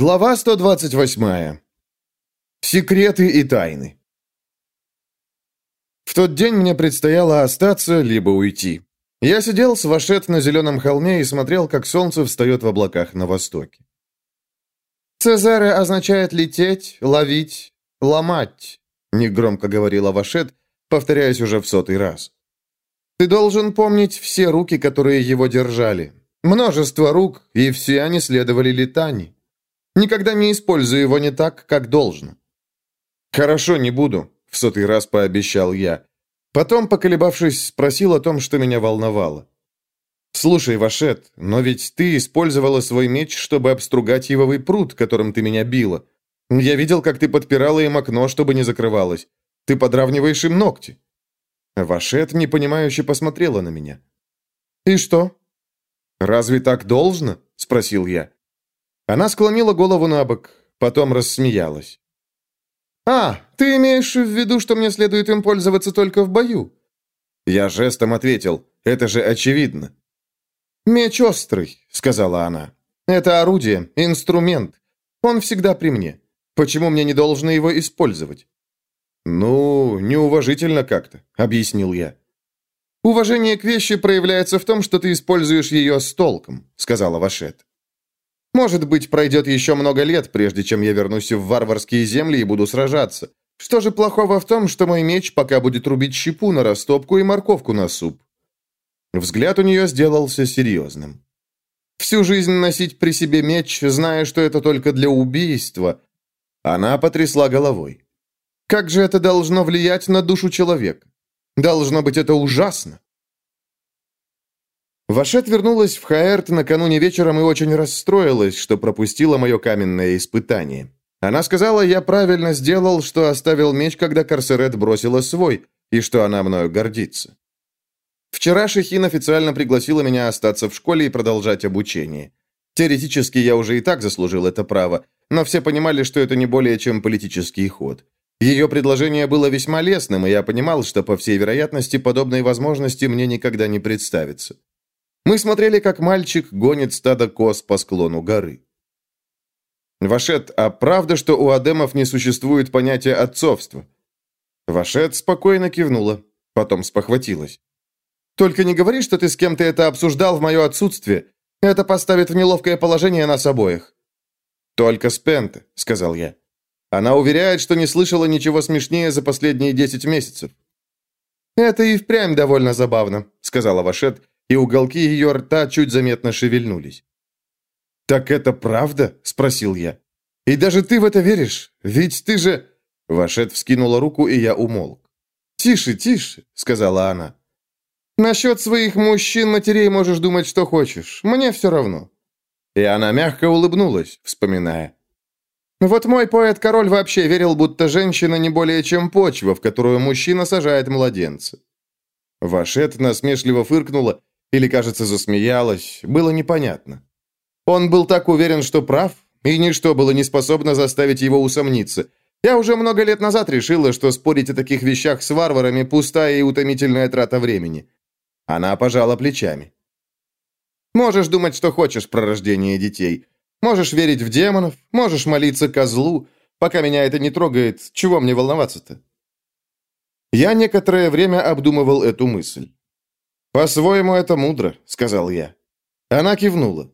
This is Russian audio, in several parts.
Глава 128. Секреты и тайны. В тот день мне предстояло остаться, либо уйти. Я сидел с Вашет на зеленом холме и смотрел, как солнце встает в облаках на востоке. «Цезаре означает лететь, ловить, ломать», — негромко говорила Вашет, повторяясь уже в сотый раз. «Ты должен помнить все руки, которые его держали. Множество рук, и все они следовали летани. Никогда не используй его не так, как должно». «Хорошо, не буду», — в сотый раз пообещал я. Потом, поколебавшись, спросил о том, что меня волновало. «Слушай, Вашет, но ведь ты использовала свой меч, чтобы обстругать ивовый пруд, которым ты меня била. Я видел, как ты подпирала им окно, чтобы не закрывалось. Ты подравниваешь им ногти». Вашет непонимающе посмотрела на меня. «И что?» «Разве так должно?» — спросил я. Она склонила голову на бок, потом рассмеялась. «А, ты имеешь в виду, что мне следует им пользоваться только в бою?» Я жестом ответил, «Это же очевидно». «Меч острый», — сказала она. «Это орудие, инструмент. Он всегда при мне. Почему мне не должно его использовать?» «Ну, неуважительно как-то», — объяснил я. «Уважение к вещи проявляется в том, что ты используешь ее с толком», — сказала Вашет. Может быть, пройдет еще много лет, прежде чем я вернусь в варварские земли и буду сражаться. Что же плохого в том, что мой меч пока будет рубить щепу на растопку и морковку на суп?» Взгляд у нее сделался серьезным. «Всю жизнь носить при себе меч, зная, что это только для убийства...» Она потрясла головой. «Как же это должно влиять на душу человека? Должно быть, это ужасно!» Вашет вернулась в Хаэрт накануне вечером и очень расстроилась, что пропустила мое каменное испытание. Она сказала, я правильно сделал, что оставил меч, когда Корсерет бросила свой, и что она мною гордится. Вчера Шехин официально пригласила меня остаться в школе и продолжать обучение. Теоретически я уже и так заслужил это право, но все понимали, что это не более чем политический ход. Ее предложение было весьма лестным, и я понимал, что, по всей вероятности, подобной возможности мне никогда не представится. Мы смотрели, как мальчик гонит стадо коз по склону горы. Вашет, а правда, что у адемов не существует понятия отцовства? Вашет спокойно кивнула, потом спохватилась. Только не говори, что ты с кем-то это обсуждал в мое отсутствие. Это поставит в неловкое положение нас обоих. Только с Пенте, сказал я. Она уверяет, что не слышала ничего смешнее за последние десять месяцев. «Это и впрямь довольно забавно», — сказала Вашет, и уголки ее рта чуть заметно шевельнулись. «Так это правда?» – спросил я. «И даже ты в это веришь? Ведь ты же...» Вашет вскинула руку, и я умолк. «Тише, тише», – сказала она. «Насчет своих мужчин-матерей можешь думать, что хочешь. Мне все равно». И она мягко улыбнулась, вспоминая. «Вот мой поэт-король вообще верил, будто женщина не более чем почва, в которую мужчина сажает младенца». Вашет насмешливо фыркнула или, кажется, засмеялась, было непонятно. Он был так уверен, что прав, и ничто было не способно заставить его усомниться. Я уже много лет назад решила, что спорить о таких вещах с варварами – пустая и утомительная трата времени. Она пожала плечами. Можешь думать, что хочешь про рождение детей. Можешь верить в демонов, можешь молиться козлу. Пока меня это не трогает, чего мне волноваться-то? Я некоторое время обдумывал эту мысль. «По-своему, это мудро», — сказал я. Она кивнула.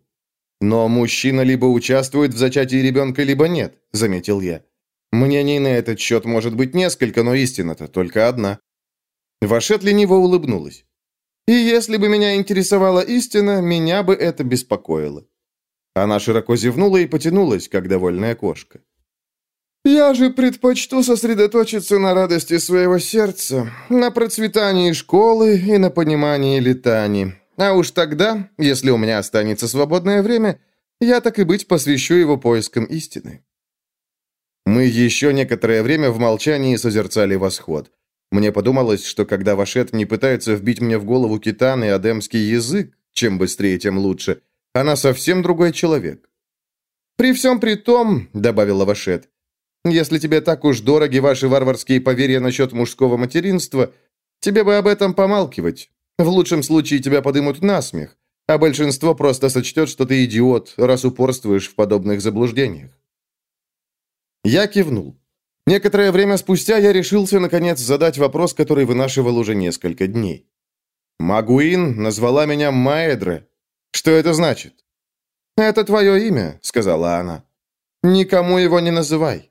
«Но мужчина либо участвует в зачатии ребенка, либо нет», — заметил я. «Мнений на этот счет может быть несколько, но истина-то только одна». Вашет лениво улыбнулась. «И если бы меня интересовала истина, меня бы это беспокоило». Она широко зевнула и потянулась, как довольная кошка. Я же предпочту сосредоточиться на радости своего сердца, на процветании школы и на понимании летаний. А уж тогда, если у меня останется свободное время, я так и быть посвящу его поискам истины. Мы еще некоторое время в молчании созерцали восход. Мне подумалось, что когда Вашет не пытается вбить мне в голову китан и адемский язык, чем быстрее, тем лучше, она совсем другой человек. «При всем при том», — добавила Вашет, если тебе так уж дороги ваши варварские поверья насчет мужского материнства, тебе бы об этом помалкивать. В лучшем случае тебя подымут на смех. а большинство просто сочтет, что ты идиот, раз упорствуешь в подобных заблуждениях. Я кивнул. Некоторое время спустя я решился, наконец, задать вопрос, который вынашивал уже несколько дней. Магуин назвала меня Маэдре. Что это значит? «Это твое имя», — сказала она. «Никому его не называй».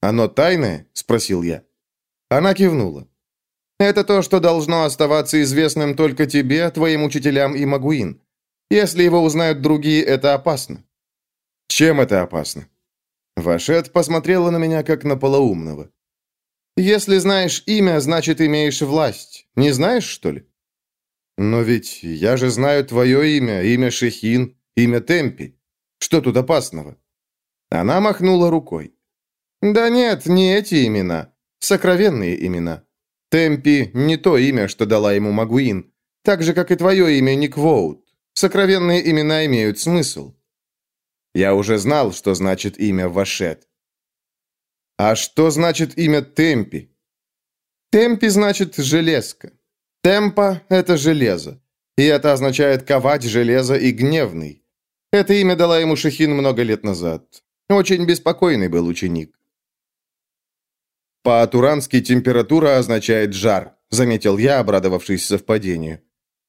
«Оно тайное?» — спросил я. Она кивнула. «Это то, что должно оставаться известным только тебе, твоим учителям и Магуин. Если его узнают другие, это опасно». «Чем это опасно?» Вашет посмотрела на меня, как на полоумного. «Если знаешь имя, значит, имеешь власть. Не знаешь, что ли?» «Но ведь я же знаю твое имя, имя Шехин, имя Темпи. Что тут опасного?» Она махнула рукой. «Да нет, не эти имена. Сокровенные имена. Темпи не то имя, что дала ему Магуин. Так же, как и твое имя Никвоут. Сокровенные имена имеют смысл». Я уже знал, что значит имя Вашет. «А что значит имя Темпи?» «Темпи значит «железка». Темпа – это железо. И это означает ковать железо и гневный. Это имя дала ему Шехин много лет назад. Очень беспокойный был ученик. По-турански температура означает жар, заметил я, обрадовавшись совпадению.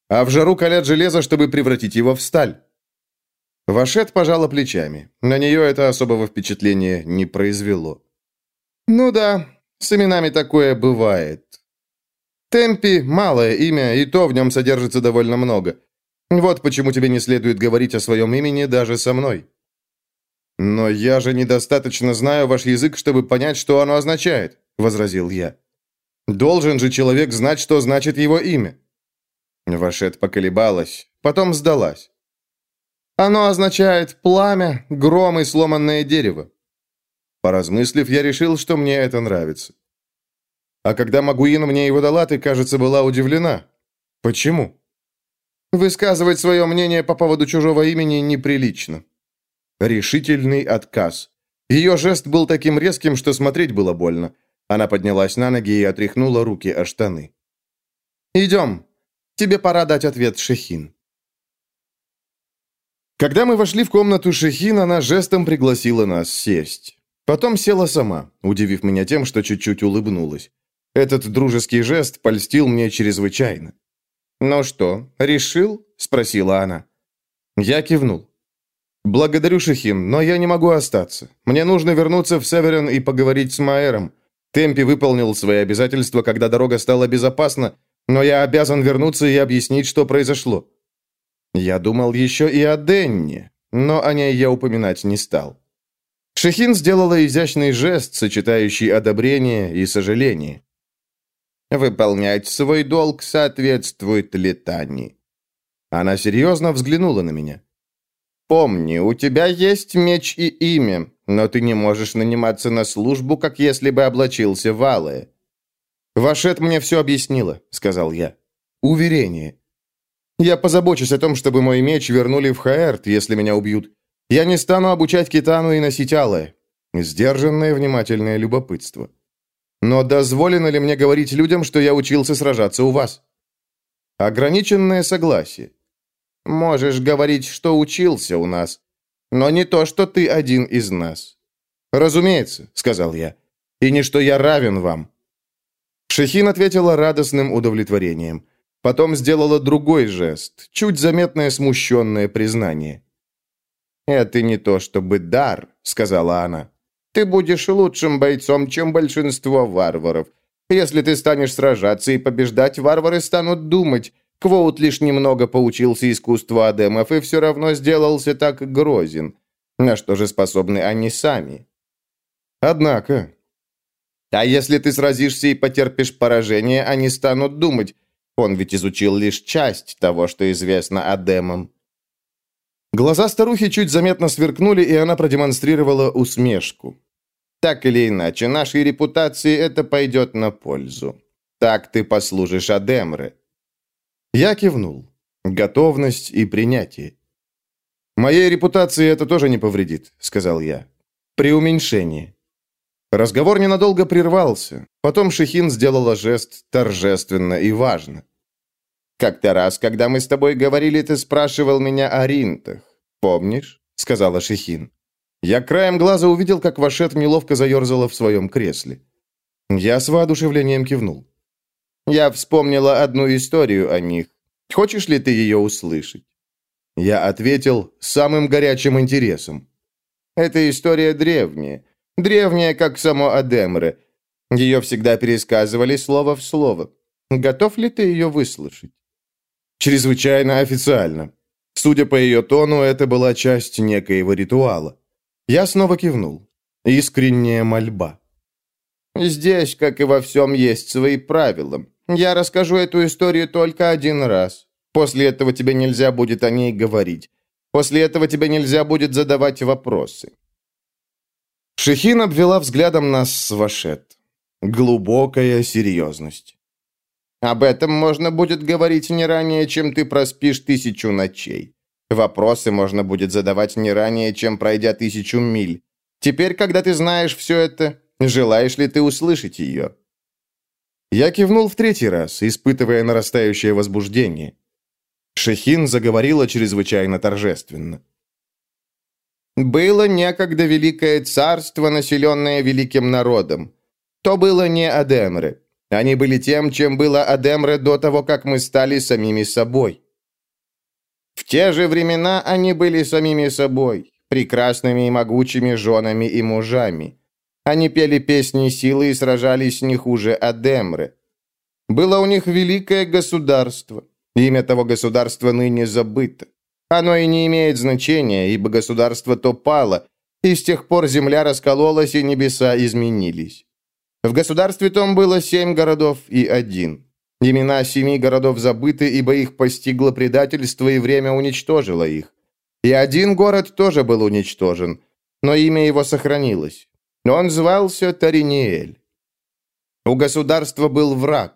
А в жару калят железо, чтобы превратить его в сталь. Вашет пожала плечами. На нее это особого впечатления не произвело. «Ну да, с именами такое бывает. Темпи – малое имя, и то в нем содержится довольно много. Вот почему тебе не следует говорить о своем имени даже со мной». «Но я же недостаточно знаю ваш язык, чтобы понять, что оно означает», – возразил я. «Должен же человек знать, что значит его имя». Вашет поколебалась, потом сдалась. «Оно означает пламя, гром и сломанное дерево». Поразмыслив, я решил, что мне это нравится. А когда Магуина мне его дала, ты, кажется, была удивлена. Почему? Высказывать свое мнение по поводу чужого имени неприлично. Решительный отказ. Ее жест был таким резким, что смотреть было больно. Она поднялась на ноги и отряхнула руки о штаны. «Идем. Тебе пора дать ответ, Шехин». Когда мы вошли в комнату Шехин, она жестом пригласила нас сесть. Потом села сама, удивив меня тем, что чуть-чуть улыбнулась. Этот дружеский жест польстил мне чрезвычайно. «Ну что, решил?» – спросила она. Я кивнул. «Благодарю, Шахин, но я не могу остаться. Мне нужно вернуться в Северен и поговорить с Майером. Темпи выполнил свои обязательства, когда дорога стала безопасна, но я обязан вернуться и объяснить, что произошло». Я думал еще и о Денне, но о ней я упоминать не стал. Шехин сделала изящный жест, сочетающий одобрение и сожаление. Выполнять свой долг соответствует летани. Она серьезно взглянула на меня. «Помни, у тебя есть меч и имя, но ты не можешь наниматься на службу, как если бы облачился в алое». «Вашет мне все объяснила», — сказал я. «Уверение. Я позабочусь о том, чтобы мой меч вернули в Хаэрт, если меня убьют. Я не стану обучать Китану и носить алое». Сдержанное внимательное любопытство. Но дозволено ли мне говорить людям, что я учился сражаться у вас? Ограниченное согласие. Можешь говорить, что учился у нас, но не то, что ты один из нас. Разумеется, сказал я. И не что я равен вам. Шехин ответила радостным удовлетворением. Потом сделала другой жест, чуть заметное смущенное признание. «Это не то чтобы дар», — сказала она. Ты будешь лучшим бойцом, чем большинство варваров. Если ты станешь сражаться и побеждать, варвары станут думать. Квоут лишь немного поучился искусству адемов и все равно сделался так грозен. На что же способны они сами? Однако... А если ты сразишься и потерпишь поражение, они станут думать. Он ведь изучил лишь часть того, что известно адемам. Глаза старухи чуть заметно сверкнули, и она продемонстрировала усмешку. «Так или иначе, нашей репутации это пойдет на пользу. Так ты послужишь Адемре». Я кивнул. Готовность и принятие. «Моей репутации это тоже не повредит», — сказал я. «При уменьшении». Разговор ненадолго прервался. Потом Шехин сделала жест торжественно и важно. Как-то раз, когда мы с тобой говорили, ты спрашивал меня о ринтах. Помнишь?» — сказала Шехин. Я краем глаза увидел, как Вашет неловко заерзала в своем кресле. Я с воодушевлением кивнул. «Я вспомнила одну историю о них. Хочешь ли ты ее услышать?» Я ответил самым горячим интересом. «Эта история древняя. Древняя, как само Адемре. Ее всегда пересказывали слово в слово. Готов ли ты ее выслушать?» Чрезвычайно официально. Судя по ее тону, это была часть некоего ритуала. Я снова кивнул. Искренняя мольба. «Здесь, как и во всем, есть свои правила. Я расскажу эту историю только один раз. После этого тебе нельзя будет о ней говорить. После этого тебе нельзя будет задавать вопросы». Шехин обвела взглядом нас с Вашет. Глубокая серьезность. Об этом можно будет говорить не ранее, чем ты проспишь тысячу ночей. Вопросы можно будет задавать не ранее, чем пройдя тысячу миль. Теперь, когда ты знаешь все это, желаешь ли ты услышать ее?» Я кивнул в третий раз, испытывая нарастающее возбуждение. Шехин заговорила чрезвычайно торжественно. «Было некогда великое царство, населенное великим народом. То было не Адемры. Они были тем, чем было Адемре до того, как мы стали самими собой. В те же времена они были самими собой, прекрасными и могучими женами и мужами. Они пели песни силы и сражались не хуже Адемры. Было у них великое государство. Имя того государства ныне забыто. Оно и не имеет значения, ибо государство то пало, и с тех пор земля раскололась, и небеса изменились. В государстве том было семь городов и один. Имена семи городов забыты, ибо их постигло предательство, и время уничтожило их. И один город тоже был уничтожен, но имя его сохранилось. Он звался Тариниэль. У государства был враг.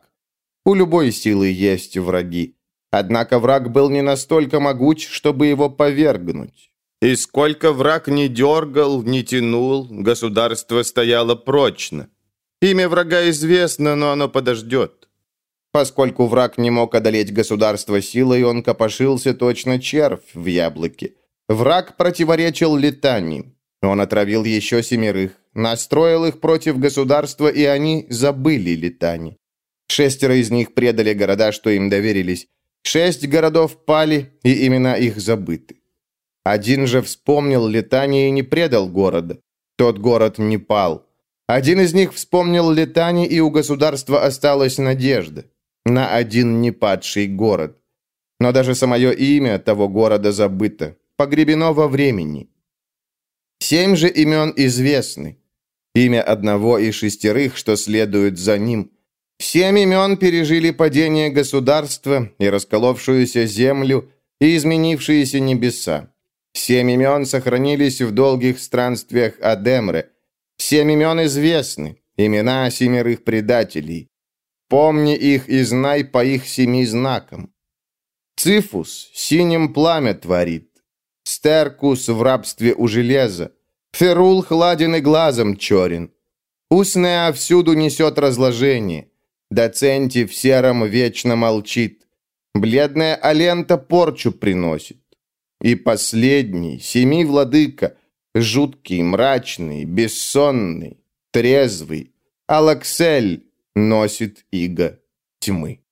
У любой силы есть враги. Однако враг был не настолько могуч, чтобы его повергнуть. И сколько враг не дергал, не тянул, государство стояло прочно. Имя врага известно, но оно подождет. Поскольку враг не мог одолеть государство силой, он копошился точно червь в яблоке. Враг противоречил летанию. Он отравил еще семерых, настроил их против государства, и они забыли летани. Шестеро из них предали города, что им доверились. Шесть городов пали, и имена их забыты. Один же вспомнил летание и не предал города. Тот город не пал. Один из них вспомнил Летани, и у государства осталась надежда на один непадший город. Но даже самое имя того города забыто, погребено во времени. Семь же имен известны. Имя одного из шестерых, что следует за ним. Семь имен пережили падение государства и расколовшуюся землю и изменившиеся небеса. Семь имен сохранились в долгих странствиях Адемре, Семь имен известны, имена семерых предателей. Помни их и знай по их семи знакам. Цифус синим пламя творит, Стеркус в рабстве у железа, Ферул хладен и глазом черен, Уснеа всюду несет разложение, Доценти в сером вечно молчит, Бледная Алента порчу приносит. И последний, семи владыка, Жуткий, мрачный, бессонный, трезвый. Алаксель носит иго тьмы.